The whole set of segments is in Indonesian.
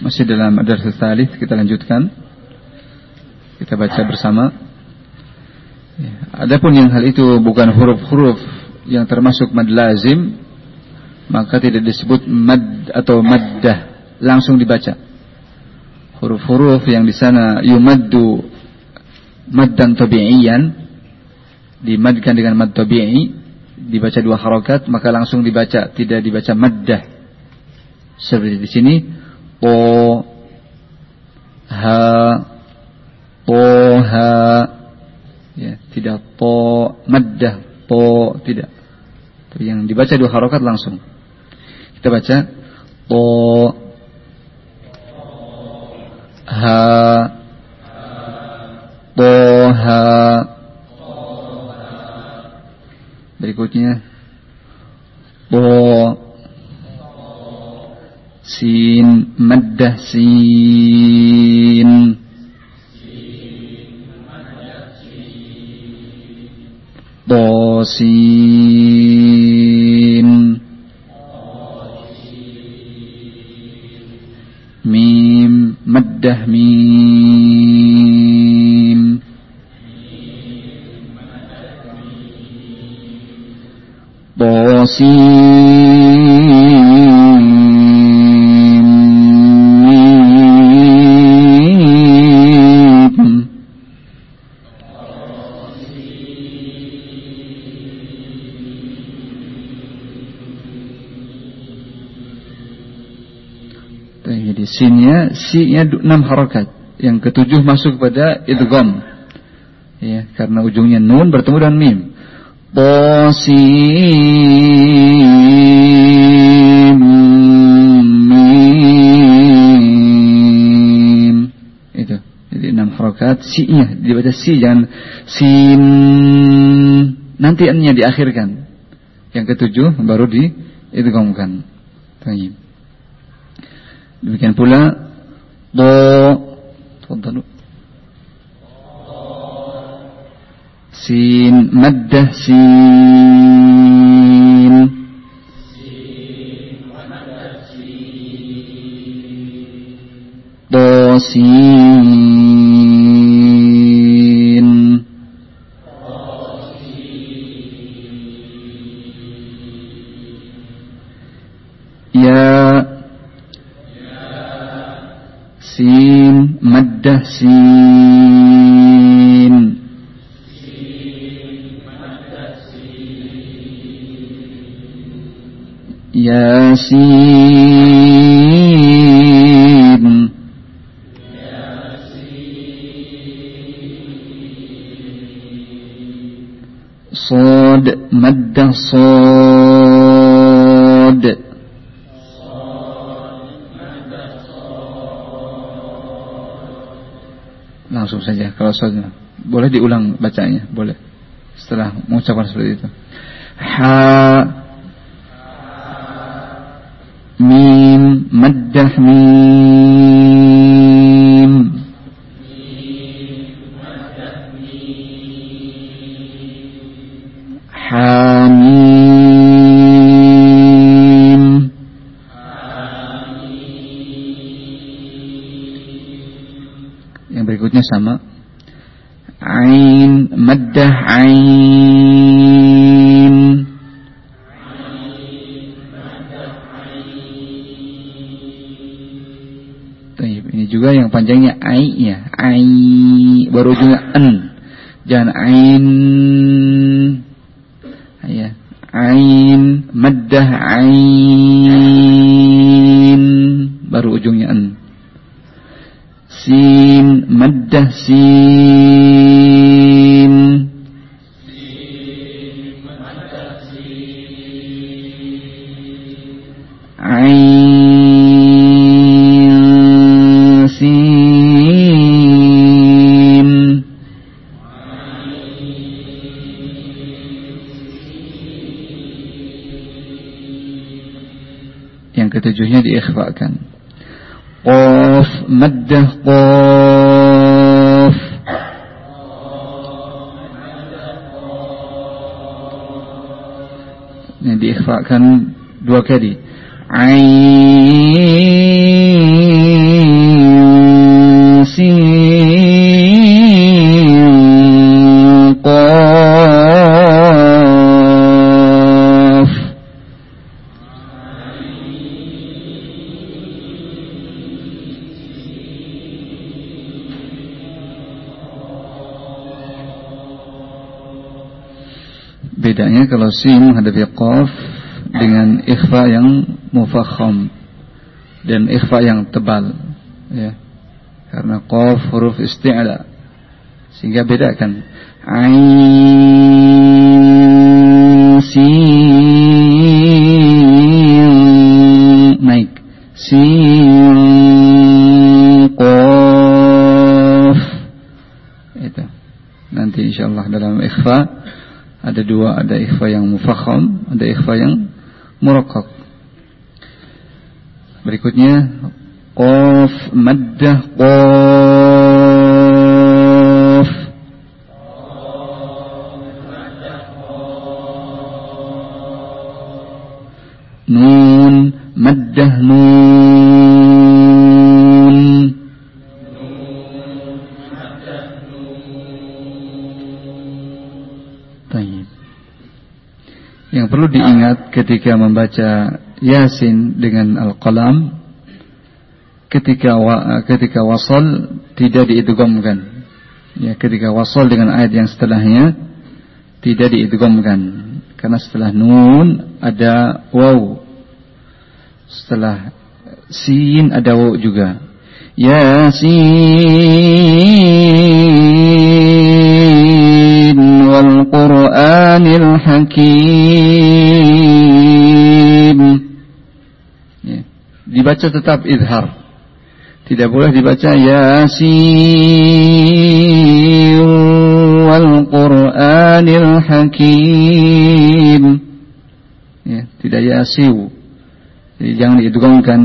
Masih dalam adar Thalith kita lanjutkan. Kita baca bersama. Ya. Adapun yang hal itu bukan huruf-huruf yang termasuk mad lazim, maka tidak disebut mad atau maddah, langsung dibaca. Huruf-huruf yang di sana yumaddu maddan tabi'iyan dimadkan dengan mad tabi'i dibaca dua harokat maka langsung dibaca tidak dibaca maddah seperti di sini to ha ya tidak to maddah to tidak. Tapi yang dibaca dua harokat langsung. Kita baca to sin mim maddah mim sin Jadi sinnya, si-nya enam harakat. Yang ketujuh masuk pada idgham. Ya, karena ujungnya nun bertemu dengan mim. Tosim mim. Itu. Jadi enam harakat. Si-nya dibaca si jangan sin. Nanti n-nya diakhirkan. Yang ketujuh baru di idghamkan. Baik. Demikian pula do Tafadhalu. Sin maddah sin Do sin maddah sin Yasin. Sod maddah sod Langsung saja kalau sodnya Boleh diulang bacanya Boleh. Setelah mengucapkan seperti itu. Ha Mim Maddah Mim sama Ain Maddah Ain. Ini juga yang panjangnya ai ya, ai baru ujungnya en. Jangan ain ya. Ain maddah ain baru ujungnya en. Sin maddah sin Yang ketujuhnya diikhfakan. Qaf maddah qaf diikhfakan dua kali sin menghadapi qaf dengan ikhfa yang mufakham dan ikhfa yang tebal ya. Karena qaf huruf isti'la sehingga bedakan. Ain ada dua ada ikhfa yang mufakham ada ikhfa yang murakkak berikutnya qaf maddah qaf. Nun maddah nun perlu diingat ketika membaca Yasin dengan Al-Qalam ketika wa, ketika wasal tidak diidghamkan. Ya, ketika wasal dengan ayat yang setelahnya tidak diidghamkan karena setelah nun ada waw. Setelah sin ada waw juga. Yasin Qur'anil Hakim. Ya. Dibaca tetap idhar. Tidak boleh dibaca Yasin wal Qur'anil Hakim. Ya, tidak Yasiu. Jadi jangan diidghamkan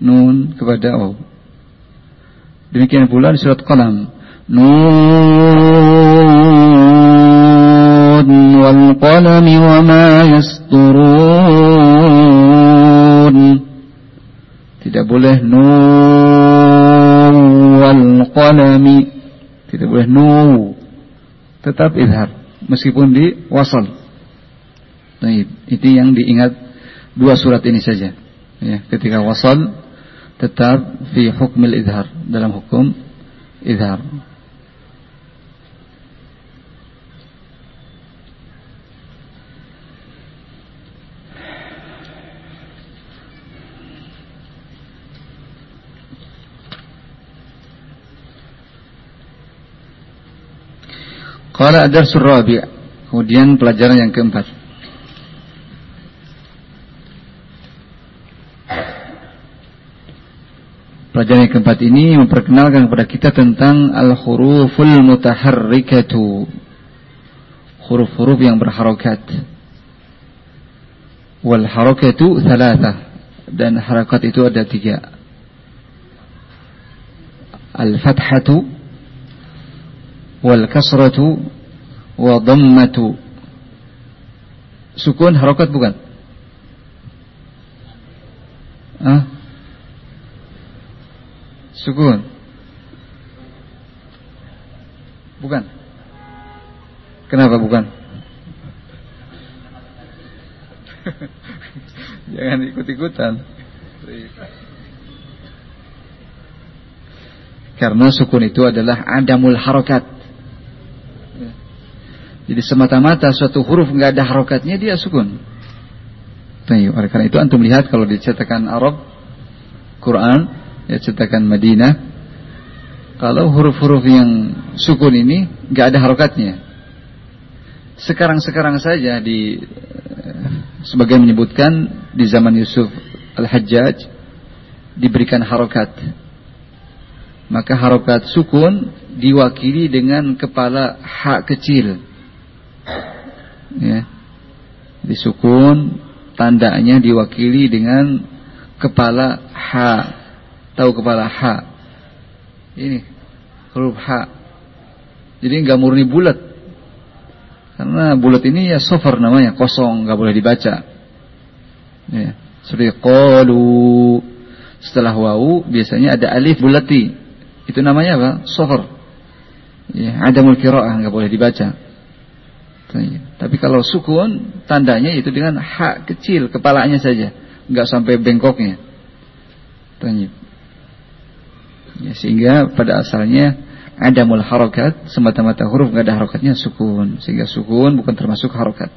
nun kepada waw. Demikian pula di surat Qalam. Nun wa ma yasturun. Tidak boleh nun wal. Tidak boleh nu. Tetap idhar meskipun di wasal. Nah, itu yang diingat dua surat ini saja. Ya, ketika wasal tetap fi hukmil idhar dalam hukum idhar. Qala ad-darsul rabi' Kemudian pelajaran yang keempat Pelajaran yang keempat ini memperkenalkan kepada kita tentang al-huruful mutaharrikatu. Huruf-huruf yang berharokat. Wal harakatu thalatha. Dan harakat itu ada tiga. Al-fathatu wa dhammatu. Sukun harokat bukan? Ah? Sukun. Bukan. Kenapa? Jangan ikut-ikutan. Karena sukun itu adalah adamul harokat. Jadi semata-mata suatu huruf nggak ada harokatnya dia sukun. Oleh karena itu antum lihat kalau dicetakan Arab Quran ya cetakan Madinah kalau huruf-huruf yang sukun ini nggak ada harokatnya. Sekarang-sekarang saja di eh, sebagai menyebutkan di zaman Yusuf Al-Hajjaj diberikan harokat. Maka harokat sukun diwakili dengan kepala hak kecil ya di sukun tandanya diwakili dengan kepala hak tahu kepala H. Ini huruf H. Jadi nggak murni bulat. Karena bulat ini ya sofar namanya, kosong, nggak boleh dibaca. Ya, seperti qalu setelah wawu biasanya ada alif bulati. Itu namanya apa? Sofar. Ya, ada qiraah nggak boleh dibaca. Tapi kalau sukun tandanya itu dengan hak kecil kepalanya saja, nggak sampai bengkoknya. Tanya. Ya, sehingga pada asalnya ada mul harokat semata-mata huruf nggak ada harokatnya sukun sehingga sukun bukan termasuk harokat.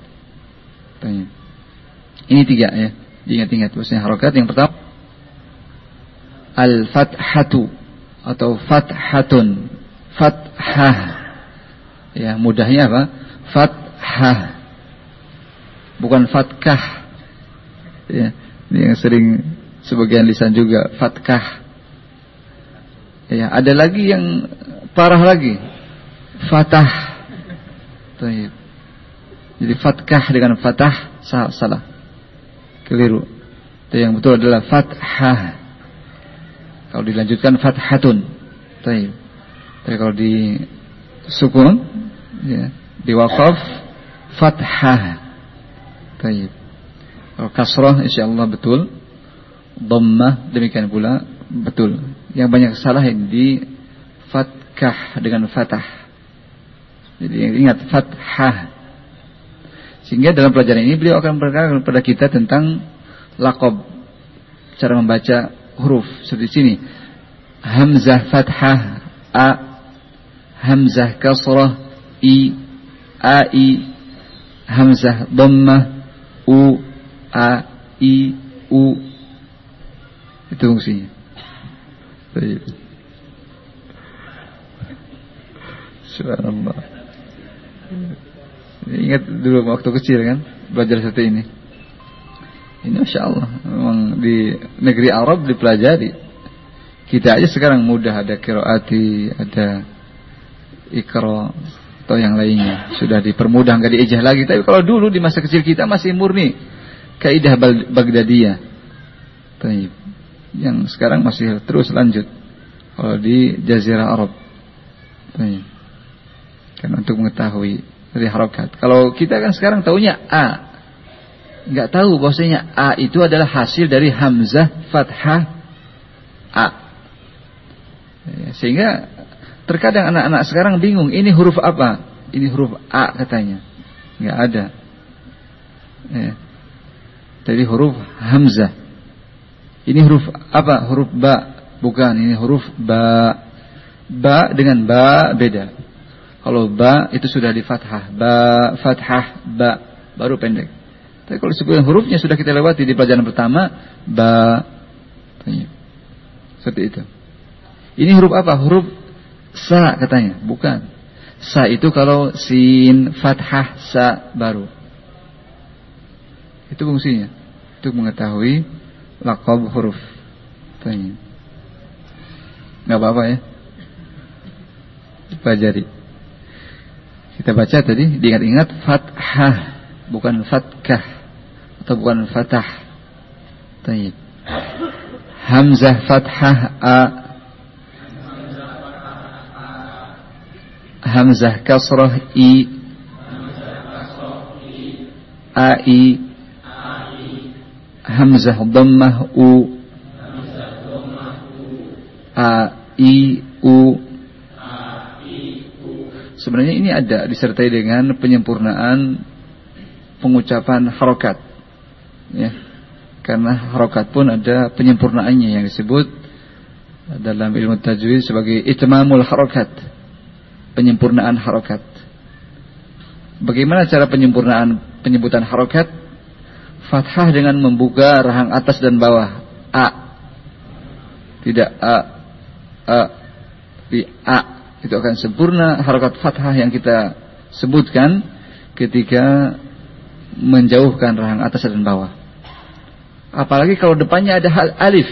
Ini tiga ya. Diingat-ingat bahwasanya harokat yang pertama al-fathatu atau fathatun. Fathah. Ya, mudahnya apa? Fathah. Bukan fatkah. Ya, ini yang sering sebagian lisan juga fatkah. Ya, ada lagi yang parah lagi. Fatah. Jadi fatkah dengan fatah salah. salah. Keliru. Yang betul adalah fathah. Kalau dilanjutkan fathatun. Tapi kalau di sukun ya, di wakaf fathah. Taib. Kalau kasrah insyaallah betul. Dhammah demikian pula betul. Yang banyak salah di fatkah dengan fatah. Jadi ingat fathah sehingga dalam pelajaran ini beliau akan berkata kepada kita tentang lakob cara membaca huruf seperti sini. Hamzah fathah a hamzah kasrah i a i hamzah dhammah u a i u itu fungsinya. Subhanallah. Ingat dulu waktu kecil kan belajar seperti ini. Ini Masya Allah Memang di negeri Arab dipelajari Kita aja sekarang mudah Ada kiroati Ada ikro Atau yang lainnya Sudah dipermudah nggak diijah lagi Tapi kalau dulu di masa kecil kita masih murni Kaidah Baghdadiyah Taib. Yang sekarang masih terus lanjut Kalau di Jazirah Arab Taib. Kan untuk mengetahui dari harokat. Kalau kita kan sekarang tahunya A. Nggak tahu bahwasanya A itu adalah hasil dari Hamzah Fathah A. Ya, sehingga terkadang anak-anak sekarang bingung, ini huruf apa? Ini huruf A katanya. Nggak ada. Ya. Jadi huruf Hamzah. Ini huruf apa? Huruf Ba. Bukan, ini huruf Ba. Ba dengan Ba beda. Kalau ba itu sudah di fathah, ba fathah ba baru pendek. Tapi kalau sebelum hurufnya sudah kita lewati di pelajaran pertama, ba seperti itu. Ini huruf apa? Huruf sa katanya, bukan. Sa itu kalau sin fathah sa baru. Itu fungsinya untuk mengetahui lakob huruf. Tanya. Gak apa-apa ya. Pelajari. Kita baca tadi diingat-ingat fathah bukan fatkah atau bukan fatah. Tayyib. Hamzah fathah a Hamzah kasrah i a i Hamzah dhammah u a i u Sebenarnya ini ada disertai dengan penyempurnaan pengucapan harokat. Ya. Karena harokat pun ada penyempurnaannya yang disebut dalam ilmu tajwid sebagai itmamul harokat. Penyempurnaan harokat. Bagaimana cara penyempurnaan penyebutan harokat? Fathah dengan membuka rahang atas dan bawah. A. Tidak A. A. Di A itu akan sempurna harokat fathah yang kita sebutkan ketika menjauhkan rahang atas dan bawah. Apalagi kalau depannya ada alif.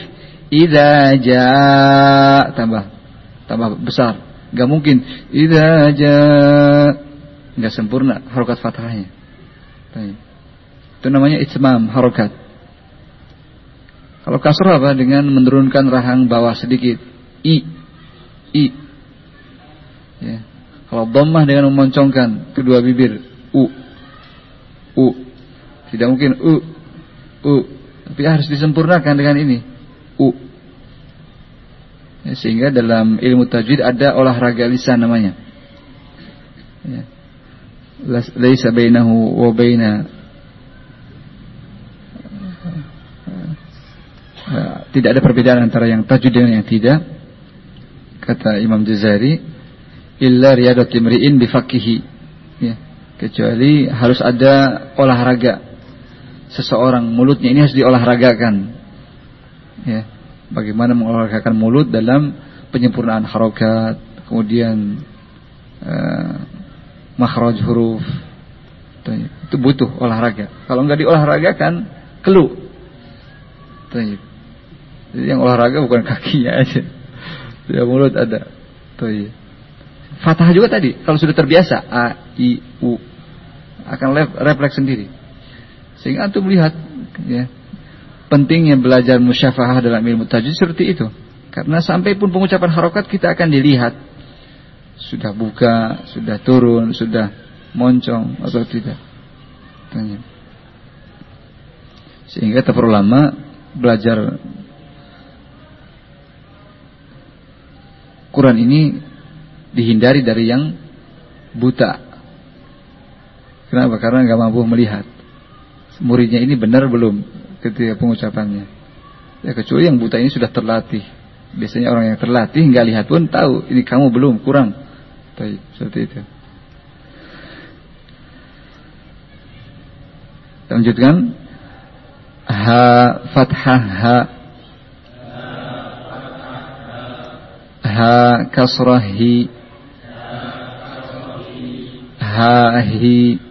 Idza jaa tambah tambah besar. Gak mungkin. Idza jaa enggak sempurna harokat fathahnya. Itu namanya itmam harokat. Kalau kasrah apa? Dengan menurunkan rahang bawah sedikit. I. I. Ya. Kalau dhammah dengan memoncongkan kedua bibir. U. U. Tidak mungkin u. U. Tapi harus disempurnakan dengan ini. U sehingga dalam ilmu tajwid ada olahraga lisan namanya. Ya. laisa bainahu wa baina tidak ada perbedaan antara yang tajwid dengan yang tidak kata Imam Jazari illa riyadat imri'in bifakihi ya. Kecuali harus ada olahraga. Seseorang mulutnya ini harus diolahragakan. Ya, bagaimana mengolahragakan mulut dalam penyempurnaan harokat, kemudian uh, makhraj huruf. Itu butuh olahraga. Kalau nggak diolahragakan, kelu. Jadi yang olahraga bukan kakinya aja. Ya mulut ada. Fatah juga tadi, kalau sudah terbiasa A, I, U akan refleks sendiri. Sehingga antum melihat ya, pentingnya belajar musyafahah dalam ilmu tajwid seperti itu. Karena sampai pun pengucapan harokat kita akan dilihat sudah buka, sudah turun, sudah moncong atau tidak. Tanya. Sehingga tak perlu lama belajar Quran ini dihindari dari yang buta. Kenapa? Karena nggak mampu melihat. Muridnya ini benar belum ketika pengucapannya. Ya kecuali yang buta ini sudah terlatih. Biasanya orang yang terlatih nggak lihat pun tahu ini kamu belum kurang. Tapi seperti itu. Lanjutkan. Ha fathah ha ha kasrah hi ha hi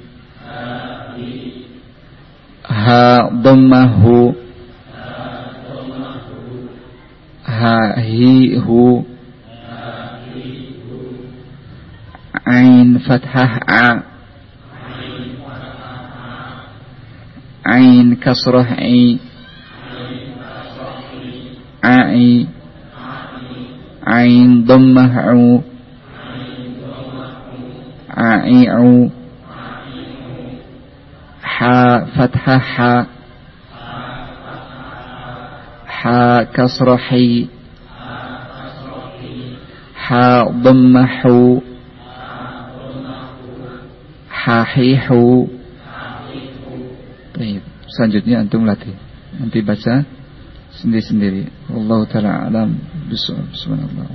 ها ضمه. ها هي هو. عين فتحة ع. عين كسرة عي. عي. عين ضمه عو. عي عو. حا فتحة حا حا كسر حي حا ضم حو حاحيحu Baik, selanjutnya antum latih. Nanti baca sendiri-sendiri. Allah taala alam bisawab. Subhanallah.